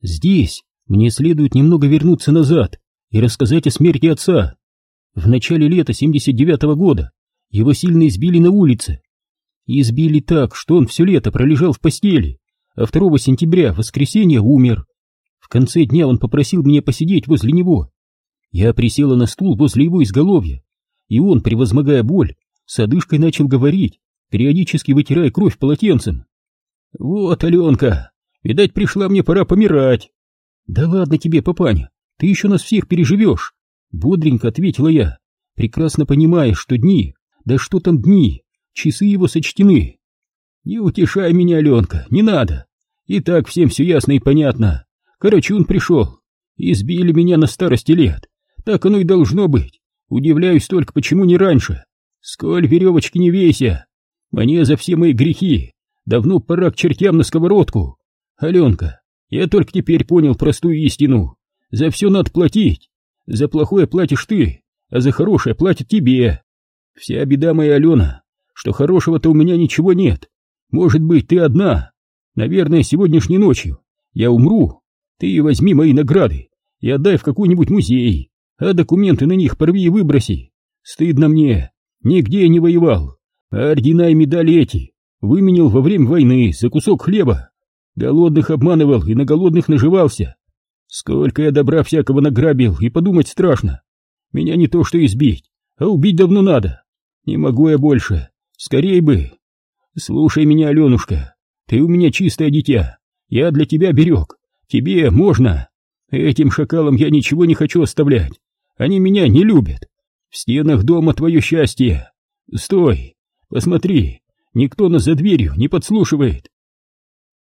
Здесь мне следует немного вернуться назад и рассказать о смерти отца. В начале лета 79-го года его сильно избили на улице. избили так, что он все лето пролежал в постели, а 2 сентября, в воскресенье, умер. В конце дня он попросил меня посидеть возле него. Я присела на стул возле его изголовья, и он, превозмогая боль, с одышкой начал говорить, периодически вытирая кровь полотенцем. «Вот, Аленка, видать, пришла мне пора помирать». «Да ладно тебе, папаня, ты еще нас всех переживешь», — бодренько ответила я, прекрасно понимая, что дни, да что там дни, часы его сочтены. «Не утешай меня, Аленка, не надо. И так всем все ясно и понятно. Карачун пришел. Избили меня на старости лет. Так оно и должно быть. Удивляюсь только, почему не раньше. Сколь веревочки не веся. Мне за все мои грехи давно пора к чертям на сковородку. Аленка, я только теперь понял простую истину. За все надо платить. За плохое платишь ты, а за хорошее платят тебе. Вся беда моя, Алена, что хорошего-то у меня ничего нет. Может быть, ты одна. Наверное, сегодняшней ночью я умру. Ты возьми мои награды и отдай в какой-нибудь музей, а документы на них порви и выброси. Стыдно мне, нигде я не воевал, а ордена и медали эти выменил во время войны за кусок хлеба. Голодных обманывал и на голодных наживался. Сколько я добра всякого награбил, и подумать страшно. Меня не то что избить, а убить давно надо. Не могу я больше, скорей бы. Слушай меня, Аленушка, ты у меня чистое дитя, я для тебя берег, тебе можно. Этим шакалам я ничего не хочу оставлять, они меня не любят. В стенах дома твое счастье. Стой, посмотри, никто нас за дверью не подслушивает.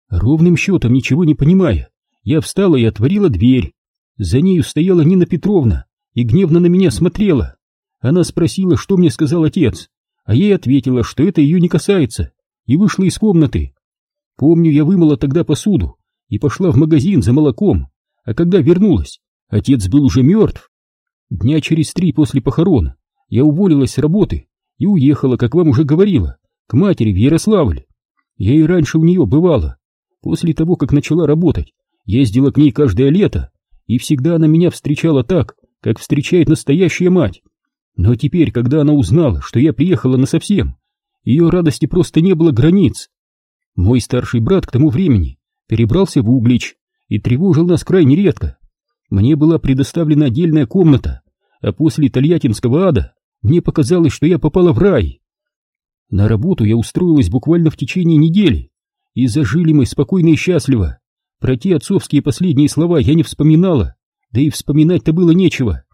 Ровным счетом, ничего не понимая, я встала и отворила дверь. За нею стояла Нина Петровна и гневно на меня смотрела. Она спросила, что мне сказал отец, а ей ответила, что это ее не касается, и вышла из комнаты. Помню, я вымыла тогда посуду и пошла в магазин за молоком, а когда вернулась, отец был уже мертв. Дня через три после похорон я уволилась с работы и уехала, как вам уже говорила, к матери в Ярославль. Я и раньше у нее бывала. После того, как начала работать, ездила к ней каждое лето, и всегда она меня встречала так, как встречает настоящая мать. Но теперь, когда она узнала, что я приехала насовсем, ее радости просто не было границ. Мой старший брат к тому времени перебрался в Углич и тревожил нас крайне редко. Мне была предоставлена отдельная комната, а после Тольяттинского ада мне показалось, что я попала в рай. На работу я устроилась буквально в течение недели, и зажили мы спокойно и счастливо. Про те отцовские последние слова я не вспоминала, да и вспоминать-то было нечего.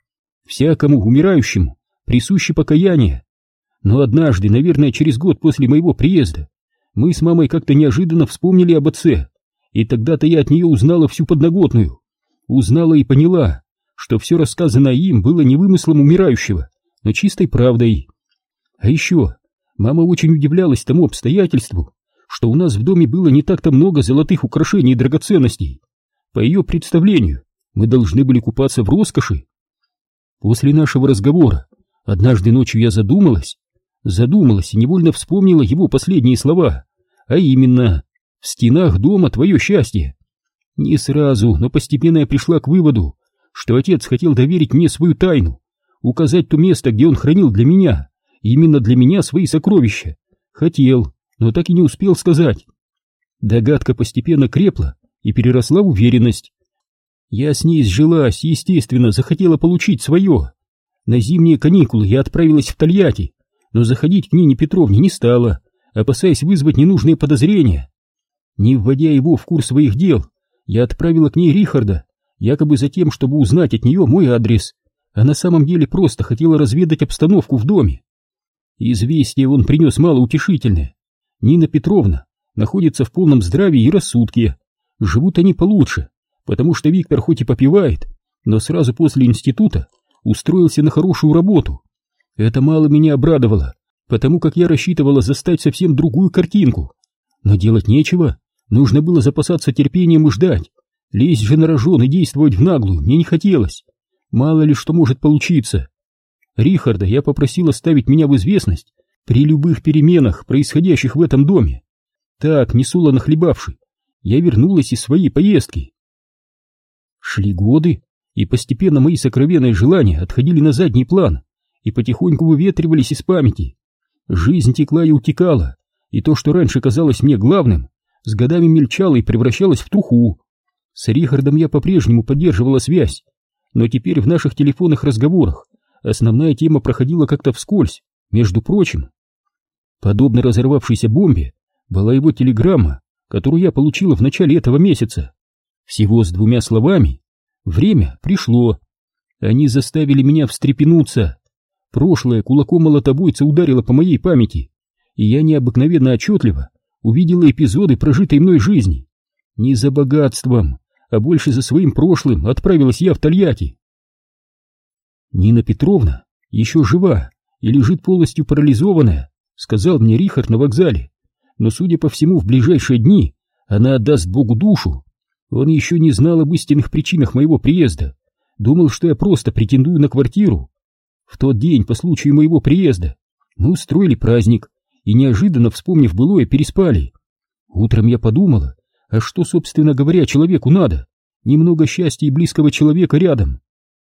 Всякому умирающему присуще покаяние. Но однажды, наверное, через год после моего приезда, мы с мамой как-то неожиданно вспомнили об отце, и тогда-то я от нее узнала всю подноготную. Узнала и поняла, что все рассказанное им было не вымыслом умирающего, но чистой правдой. А еще мама очень удивлялась тому обстоятельству, что у нас в доме было не так-то много золотых украшений и драгоценностей. По ее представлению, мы должны были купаться в роскоши. После нашего разговора однажды ночью я задумалась, задумалась и невольно вспомнила его последние слова, а именно «В стенах дома твое счастье». Не сразу, но постепенно я пришла к выводу, что отец хотел доверить мне свою тайну, указать то место, где он хранил для меня, именно для меня свои сокровища. Хотел, но так и не успел сказать. Догадка постепенно крепла и переросла в уверенность. Я с ней сжилась, естественно, захотела получить свое. На зимние каникулы я отправилась в Тольятти, но заходить к Нине Петровне не стала, опасаясь вызвать ненужные подозрения. Не вводя его в курс своих дел, я отправила к ней Рихарда, якобы за тем, чтобы узнать от нее мой адрес, а на самом деле просто хотела разведать обстановку в доме. Известие он принес малоутешительное. Нина Петровна находится в полном здравии и рассудке. Живут они получше, потому что Виктор хоть и попивает, но сразу после института устроился на хорошую работу. Это мало меня обрадовало, потому как я рассчитывала застать совсем другую картинку. Но делать нечего, нужно было запасаться терпением и ждать. Лезть же на рожон и действовать в наглую мне не хотелось. Мало ли что может получиться. Рихарда я попросил оставить меня в известность при любых переменах, происходящих в этом доме. Так, не солоно хлебавший, я вернулась из своей поездки. Шли годы, и постепенно мои сокровенные желания отходили на задний план и потихоньку выветривались из памяти. Жизнь текла и утекала, и то, что раньше казалось мне главным, с годами мельчало и превращалось в труху. С Рихардом я по-прежнему поддерживала связь, но теперь в наших телефонных разговорах основная тема проходила как-то вскользь, между прочим. Подобно разорвавшейся бомбе была его телеграмма, которую я получила в начале этого месяца. Всего с двумя словами «Время пришло». Они заставили меня встрепенуться. Прошлое кулаком молотобойца ударило по моей памяти, и я необыкновенно отчетливо увидела эпизоды прожитой мной жизни. Не за богатством, а больше за своим прошлым отправилась я в Тольятти. Нина Петровна еще жива и лежит полностью парализованная, сказал мне Рихард на вокзале, но, судя по всему, в ближайшие дни она отдаст Богу душу. Он еще не знал об истинных причинах моего приезда, думал, что я просто претендую на квартиру. В тот день, по случаю моего приезда, мы устроили праздник и, неожиданно вспомнив былое, переспали. Утром я подумала, а что, собственно говоря, человеку надо? Немного счастья и близкого человека рядом.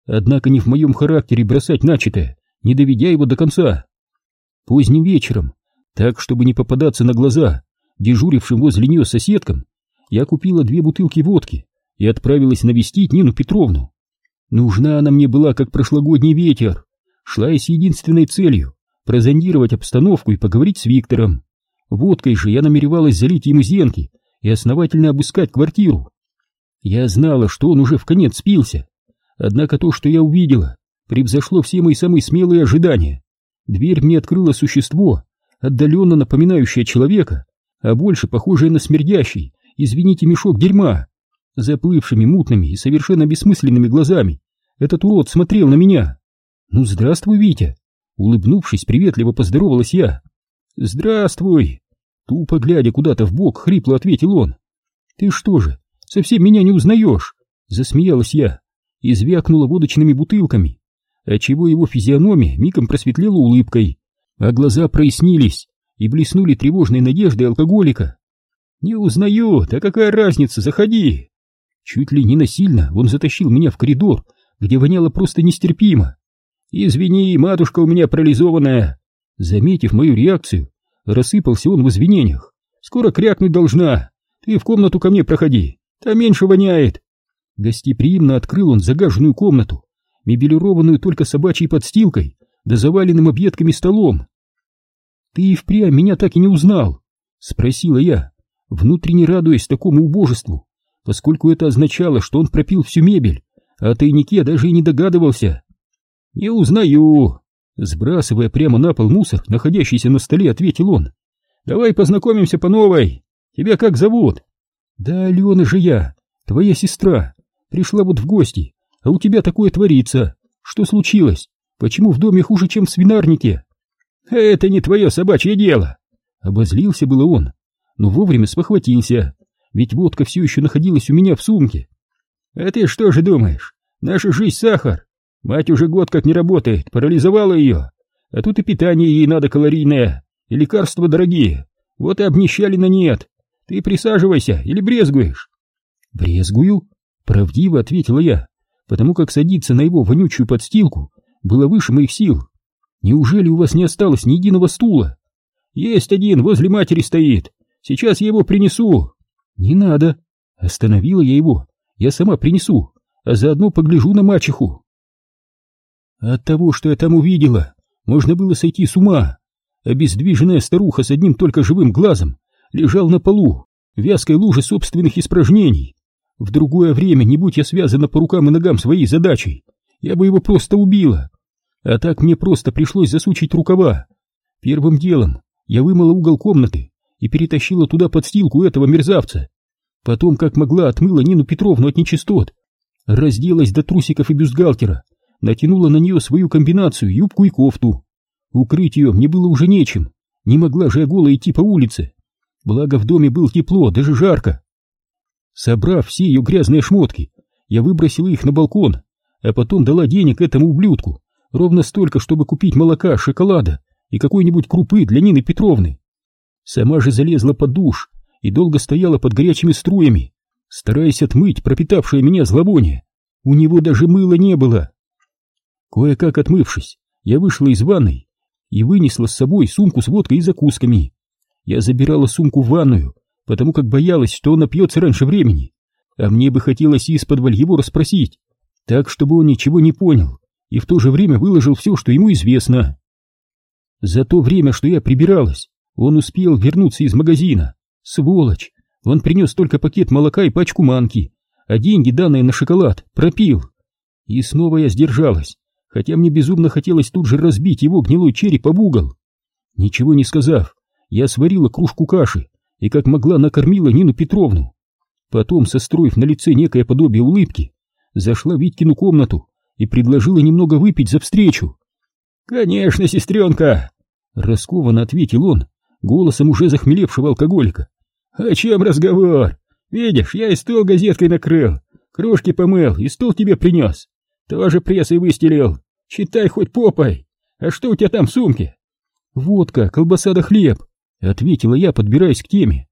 Однако не в моем характере бросать начатое, не доведя его до конца. Поздним вечером, так, чтобы не попадаться на глаза дежурившим возле нее соседкам, я купила две бутылки водки и отправилась навестить Нину Петровну. Нужна она мне была, как прошлогодний ветер, шла я с единственной целью — прозондировать обстановку и поговорить с Виктором. Водкой же я намеревалась залить ему зенки и основательно обыскать квартиру. Я знала, что он уже в конец спился, однако то, что я увидела, превзошло все мои самые смелые ожидания. Дверь мне открыло существо, отдаленно напоминающее человека, а больше похожее на смердящий, извините, мешок дерьма. Заплывшими мутными и совершенно бессмысленными глазами этот урод смотрел на меня. «Ну, здравствуй, Витя!» Улыбнувшись, приветливо поздоровалась я. «Здравствуй!» Тупо глядя куда-то в бок, хрипло ответил он. «Ты что же, совсем меня не узнаешь?» Засмеялась я и звякнула водочными бутылками, отчего его физиономия мигом просветлела улыбкой, а глаза прояснились и блеснули тревожной надеждой алкоголика. «Не узнаю, да какая разница, заходи!» Чуть ли не насильно он затащил меня в коридор, где воняло просто нестерпимо. «Извини, матушка у меня парализованная!» Заметив мою реакцию, рассыпался он в извинениях. «Скоро крякнуть должна! Ты в комнату ко мне проходи, там меньше воняет!» Гостеприимно открыл он загаженную комнату, мебелированную только собачьей подстилкой, да заваленным объедками столом. «Ты и впрямь меня так и не узнал?» — спросила я, внутренне радуясь такому убожеству, поскольку это означало, что он пропил всю мебель, а о тайнике даже и не догадывался. «Не узнаю!» — сбрасывая прямо на пол мусор, находящийся на столе, ответил он. «Давай познакомимся по новой. Тебя как зовут?» «Да Алена же я, твоя сестра. Пришла вот в гости, а у тебя такое творится. Что случилось? Почему в доме хуже, чем в свинарнике?» «Это не твое собачье дело!» Обозлился было он, но вовремя спохватился, ведь водка все еще находилась у меня в сумке. «А ты что же думаешь? Наша жизнь сахар. Мать уже год как не работает, парализовала ее. А тут и питание ей надо калорийное, и лекарства дорогие. Вот и обнищали на нет. Ты присаживайся или брезгуешь?» «Брезгую?» — правдиво ответила я, потому как садиться на его вонючую подстилку было выше моих сил. «Неужели у вас не осталось ни единого стула?» «Есть один, возле матери стоит. Сейчас я его принесу». «Не надо». Остановила я его. «Я сама принесу, а заодно погляжу на мачеху». От того, что я там увидела, можно было сойти с ума. Обездвиженная старуха с одним только живым глазом лежал на полу, вязкой луже собственных испражнений. В другое время, не будь я связана по рукам и ногам своей задачей, я бы его просто убила. А так мне просто пришлось засучить рукава. Первым делом я вымыла угол комнаты и перетащила туда подстилку этого мерзавца. Потом, как могла, отмыла Нину Петровну от нечистот. Разделась до трусиков и бюстгальтера, натянула на нее свою комбинацию, юбку и кофту. Укрыть ее мне было уже нечем, не могла же я голо идти по улице. Благо в доме было тепло, даже жарко. Собрав все ее грязные шмотки, я выбросила их на балкон, а потом дала денег этому ублюдку, ровно столько, чтобы купить молока, шоколада и какой-нибудь крупы для Нины Петровны. Сама же залезла под душ и долго стояла под горячими струями, стараясь отмыть пропитавшее меня зловоние. У него даже мыла не было. Кое-как отмывшись, я вышла из ванной и вынесла с собой сумку с водкой и закусками. Я забирала сумку в ванную, потому как боялась, что он напьется раньше времени, а мне бы хотелось из-под его расспросить, так, чтобы он ничего не понял и в то же время выложил все, что ему известно. За то время, что я прибиралась, он успел вернуться из магазина. Сволочь! Он принес только пакет молока и пачку манки, а деньги, данные на шоколад, пропил. И снова я сдержалась, хотя мне безумно хотелось тут же разбить его гнилой череп об угол. Ничего не сказав, я сварила кружку каши и как могла накормила Нину Петровну. Потом, состроив на лице некое подобие улыбки, зашла в Витькину комнату и предложила немного выпить за встречу. «Конечно, сестренка!» — раскованно ответил он, голосом уже захмелевшего алкоголика. «О чем разговор? Видишь, я и стол газеткой накрыл, кружки помыл и стол тебе принес. Тоже прессой выстелил. Читай хоть попой. А что у тебя там в сумке?» «Водка, колбаса да хлеб», — ответила я, подбираясь к теме.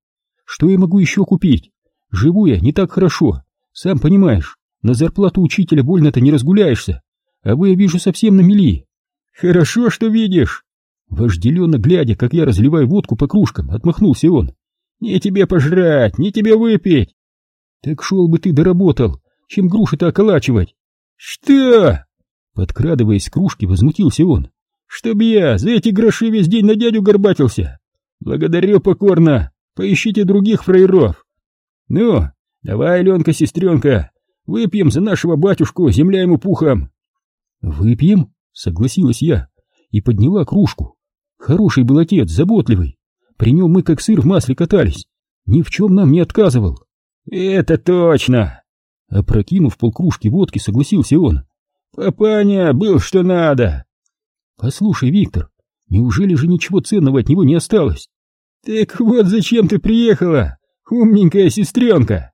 «Что я могу еще купить? Живу я не так хорошо, сам понимаешь. На зарплату учителя больно-то не разгуляешься, а вы, я вижу, совсем на мели. Хорошо, что видишь. Вожделенно глядя, как я разливаю водку по кружкам, отмахнулся он. Не тебе пожрать, не тебе выпить. Так шел бы ты доработал, чем груши-то околачивать. Что? Подкрадываясь к кружке, возмутился он. Чтоб я за эти гроши весь день на дядю горбатился. Благодарю покорно. Поищите других фраеров. Ну, давай, Ленка, сестренка, Выпьем за нашего батюшку, земля ему пухом. Выпьем? Согласилась я и подняла кружку. Хороший был отец, заботливый. При нем мы как сыр в масле катались. Ни в чем нам не отказывал. Это точно. Опрокинув полкружки водки, согласился он. Папаня был что надо. Послушай, Виктор, неужели же ничего ценного от него не осталось? Так вот зачем ты приехала, умненькая сестренка.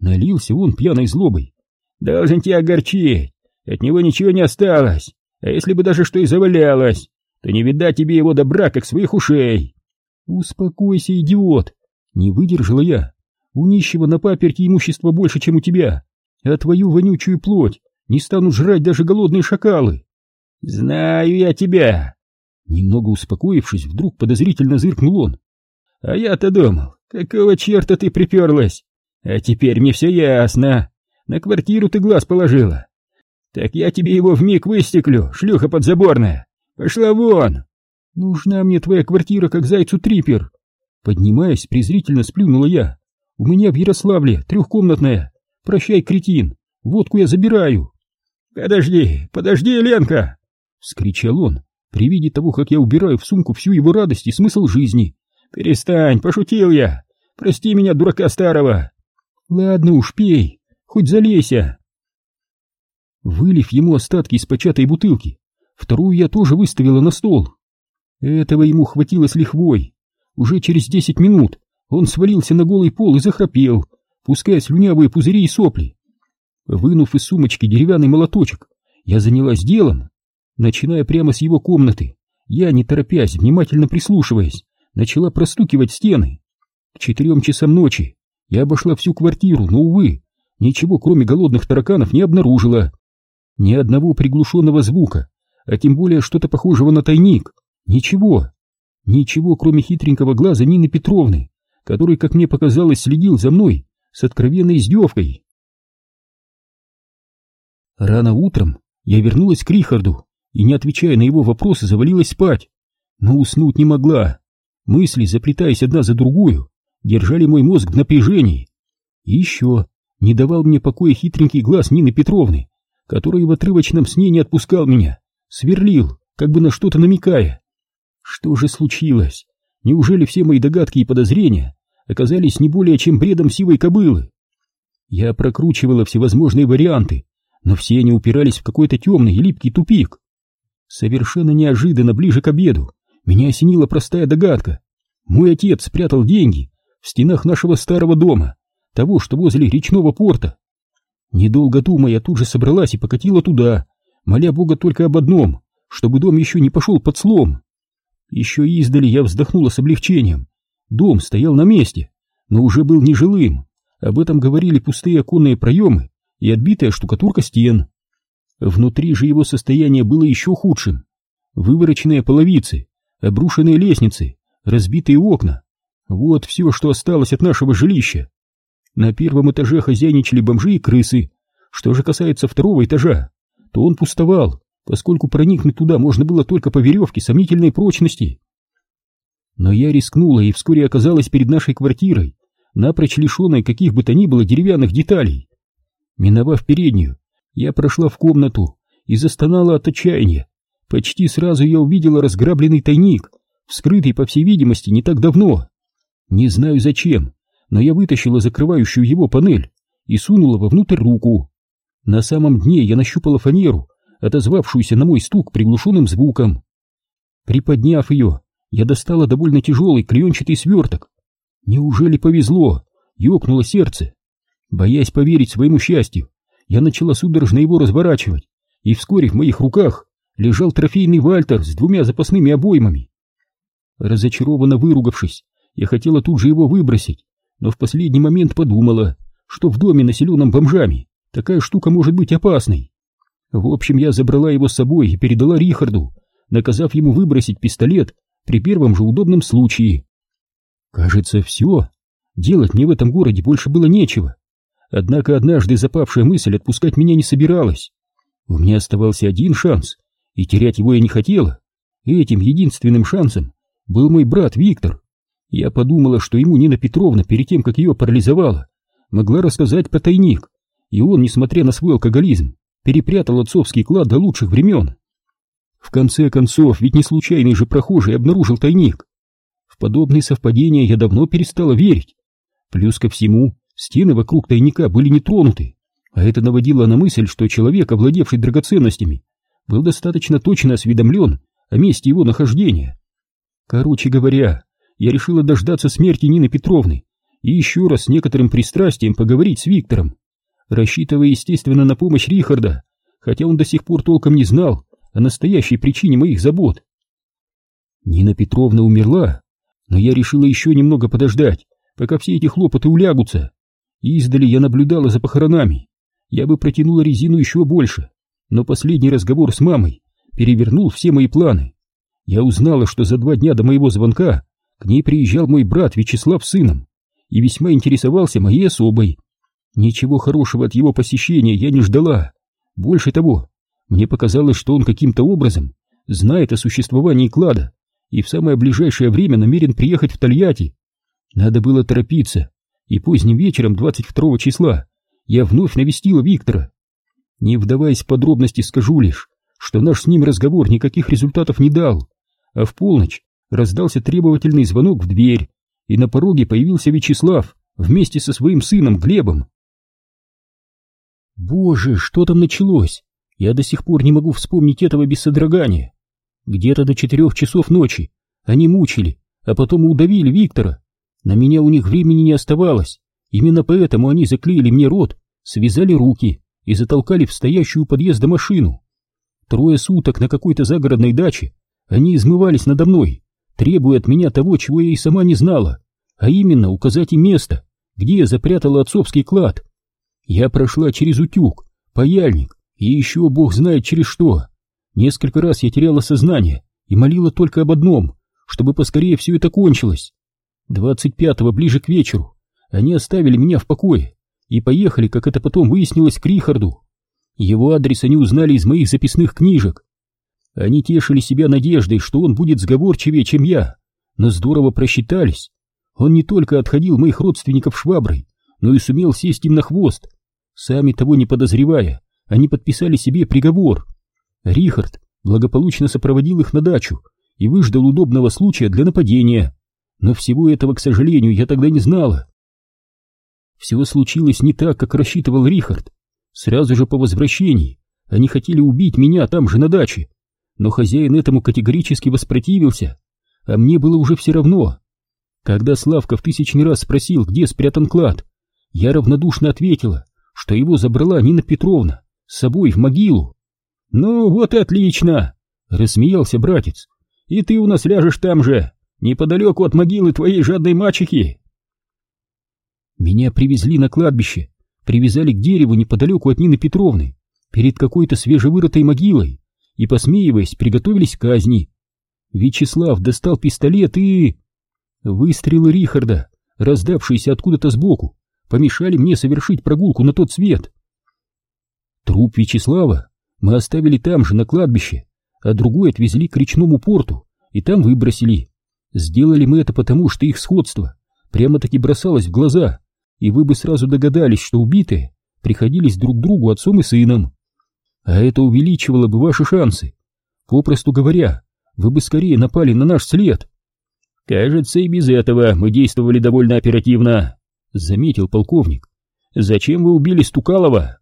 Налился он пьяной злобой. «Должен тебя огорчить, от него ничего не осталось, а если бы даже что и завалялось, то не видать тебе его добра, как своих ушей». «Успокойся, идиот!» Не выдержала я. «У нищего на паперти имущества больше, чем у тебя, а твою вонючую плоть не станут жрать даже голодные шакалы». «Знаю я тебя!» Немного успокоившись, вдруг подозрительно зыркнул он. «А я-то думал, какого черта ты приперлась? А теперь мне все ясно. На квартиру ты глаз положила. Так я тебе его вмиг выстеклю, шлюха подзаборная. Пошла вон. Нужна мне твоя квартира, как зайцу трипер. Поднимаясь, презрительно сплюнула я. У меня в Ярославле трехкомнатная. Прощай, кретин. Водку я забираю. Подожди, подожди, Ленка! Вскричал он, при виде того, как я убираю в сумку всю его радость и смысл жизни. Перестань, пошутил я. Прости меня, дурака старого. Ладно уж, пей, хоть залейся. Вылив ему остатки из початой бутылки, вторую я тоже выставила на стол. Этого ему хватило с лихвой. Уже через десять минут он свалился на голый пол и захрапел, пуская слюнявые пузыри и сопли. Вынув из сумочки деревянный молоточек, я занялась делом. Начиная прямо с его комнаты, я, не торопясь, внимательно прислушиваясь, начала простукивать стены. К четырем часам ночи я обошла всю квартиру, но, увы, ничего кроме голодных тараканов не обнаружила. Ни одного приглушенного звука, а тем более что-то похожего на тайник. Ничего. Ничего, кроме хитренького глаза Нины Петровны, который, как мне показалось, следил за мной с откровенной издевкой. Рано утром я вернулась к Рихарду и, не отвечая на его вопросы, завалилась спать. Но уснуть не могла. Мысли, заплетаясь одна за другую, держали мой мозг в напряжении. И еще не давал мне покоя хитренький глаз Нины Петровны, который в отрывочном сне не отпускал меня, сверлил, как бы на что-то намекая. Что же случилось? Неужели все мои догадки и подозрения оказались не более чем бредом сивой кобылы? Я прокручивала всевозможные варианты, но все они упирались в какой-то темный и липкий тупик. Совершенно неожиданно ближе к обеду меня осенила простая догадка. Мой отец спрятал деньги в стенах нашего старого дома, того, что возле речного порта. Недолго думая, я тут же собралась и покатила туда, моля Бога только об одном, чтобы дом еще не пошел под слом. Еще издали я вздохнула с облегчением. Дом стоял на месте, но уже был нежилым. Об этом говорили пустые оконные проемы и отбитая штукатурка стен. Внутри же его состояние было еще худшим. Вывороченные половицы, обрушенные лестницы, разбитые окна. Вот все, что осталось от нашего жилища. На первом этаже хозяйничали бомжи и крысы. Что же касается второго этажа, то он пустовал, поскольку проникнуть туда можно было только по веревке сомнительной прочности. Но я рискнула и вскоре оказалась перед нашей квартирой, напрочь лишенной каких бы то ни было деревянных деталей. Миновав переднюю, я прошла в комнату и застонала от отчаяния. Почти сразу я увидела разграбленный тайник, вскрытый, по всей видимости, не так давно. Не знаю зачем, но я вытащила закрывающую его панель и сунула вовнутрь руку. На самом дне я нащупала фанеру, отозвавшуюся на мой стук приглушенным звуком. Приподняв ее, я достала довольно тяжелый клеенчатый сверток. Неужели повезло? Ёкнуло сердце. Боясь поверить своему счастью, я начала судорожно его разворачивать, и вскоре в моих руках лежал трофейный Вальтер с двумя запасными обоймами. Разочарованно выругавшись, я хотела тут же его выбросить, но в последний момент подумала, что в доме, населенном бомжами, такая штука может быть опасной. В общем, я забрала его с собой и передала Рихарду, наказав ему выбросить пистолет при первом же удобном случае. Кажется, все. Делать мне в этом городе больше было нечего. Однако однажды запавшая мысль отпускать меня не собиралась. У меня оставался один шанс, и терять его я не хотела. Этим единственным шансом был мой брат Виктор. Я подумала, что ему Нина Петровна перед тем, как ее парализовала, могла рассказать про тайник, и он, несмотря на свой алкоголизм, перепрятал отцовский клад до лучших времен. В конце концов, ведь не случайный же прохожий обнаружил тайник. В подобные совпадения я давно перестала верить. Плюс ко всему, стены вокруг тайника были не тронуты, а это наводило на мысль, что человек, овладевший драгоценностями, был достаточно точно осведомлен о месте его нахождения. Короче говоря, я решила дождаться смерти Нины Петровны и еще раз с некоторым пристрастием поговорить с Виктором, рассчитывая, естественно, на помощь Рихарда, хотя он до сих пор толком не знал о настоящей причине моих забот. Нина Петровна умерла, но я решила еще немного подождать, пока все эти хлопоты улягутся. Издали я наблюдала за похоронами. Я бы протянула резину еще больше, но последний разговор с мамой перевернул все мои планы. Я узнала, что за два дня до моего звонка к ней приезжал мой брат Вячеслав сыном и весьма интересовался моей особой. Ничего хорошего от его посещения я не ждала. Больше того, мне показалось, что он каким-то образом знает о существовании клада и в самое ближайшее время намерен приехать в Тольятти. Надо было торопиться, и поздним вечером 22 числа я вновь навестила Виктора. Не вдаваясь в подробности, скажу лишь, что наш с ним разговор никаких результатов не дал, а в полночь раздался требовательный звонок в дверь, и на пороге появился Вячеслав вместе со своим сыном Глебом. Боже, что там началось? Я до сих пор не могу вспомнить этого без содрогания. Где-то до четырех часов ночи они мучили, а потом удавили Виктора. На меня у них времени не оставалось. Именно поэтому они заклеили мне рот, связали руки и затолкали в стоящую у подъезда машину. Трое суток на какой-то загородной даче они измывались надо мной, требуя от меня того, чего я и сама не знала, а именно указать им место, где я запрятала отцовский клад. Я прошла через утюг, паяльник и еще бог знает через что. Несколько раз я теряла сознание и молила только об одном, чтобы поскорее все это кончилось. Двадцать пятого, ближе к вечеру, они оставили меня в покое и поехали, как это потом выяснилось, к Рихарду. Его адрес они узнали из моих записных книжек. Они тешили себя надеждой, что он будет сговорчивее, чем я, но здорово просчитались. Он не только отходил моих родственников шваброй, но и сумел сесть им на хвост. Сами того не подозревая, они подписали себе приговор. Рихард благополучно сопроводил их на дачу и выждал удобного случая для нападения. Но всего этого, к сожалению, я тогда не знала. Все случилось не так, как рассчитывал Рихард. Сразу же по возвращении они хотели убить меня там же на даче, но хозяин этому категорически воспротивился, а мне было уже все равно. Когда Славка в тысячный раз спросил, где спрятан клад, я равнодушно ответила, что его забрала Нина Петровна с собой в могилу. «Ну вот и отлично!» — рассмеялся братец. «И ты у нас ляжешь там же, неподалеку от могилы твоей жадной мачехи!» Меня привезли на кладбище, привязали к дереву неподалеку от Нины Петровны, перед какой-то свежевырытой могилой, и, посмеиваясь, приготовились к казни. Вячеслав достал пистолет и... Выстрелы Рихарда, раздавшиеся откуда-то сбоку, помешали мне совершить прогулку на тот свет. Труп Вячеслава мы оставили там же, на кладбище, а другой отвезли к речному порту и там выбросили. Сделали мы это потому, что их сходство прямо-таки бросалось в глаза, и вы бы сразу догадались, что убитые приходились друг другу отцом и сыном. А это увеличивало бы ваши шансы. Попросту говоря, вы бы скорее напали на наш след. Кажется, и без этого мы действовали довольно оперативно, заметил полковник. Зачем вы убили Стукалова?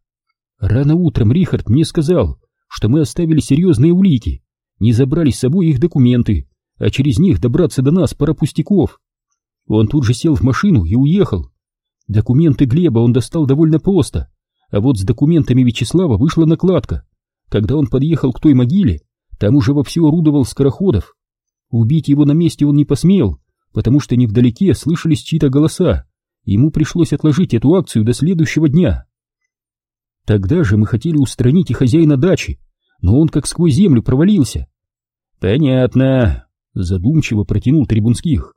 Рано утром Рихард мне сказал, что мы оставили серьезные улики, не забрали с собой их документы, а через них добраться до нас пара пустяков. Он тут же сел в машину и уехал. Документы Глеба он достал довольно просто, а вот с документами Вячеслава вышла накладка. Когда он подъехал к той могиле, там уже вовсю орудовал скороходов. Убить его на месте он не посмел, потому что невдалеке слышались чьи-то голоса. Ему пришлось отложить эту акцию до следующего дня. Тогда же мы хотели устранить и хозяина дачи, но он как сквозь землю провалился. Понятно, задумчиво протянул Трибунских.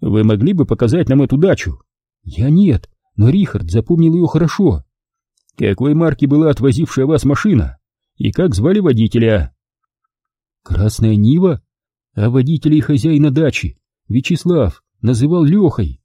Вы могли бы показать нам эту дачу? Я нет, но Рихард запомнил ее хорошо. Какой марки была отвозившая вас машина? И как звали водителя? Красная Нива? А водителя и хозяина дачи Вячеслав называл Лехой.